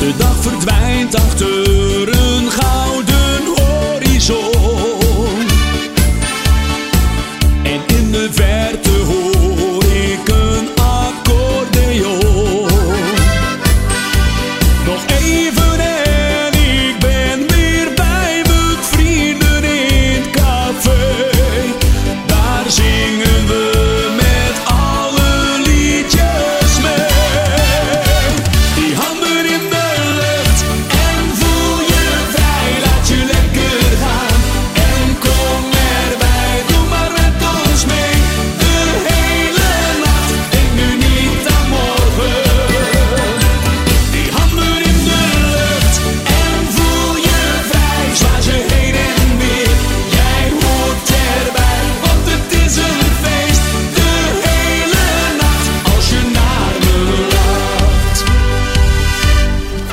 De dag verdwijnt achter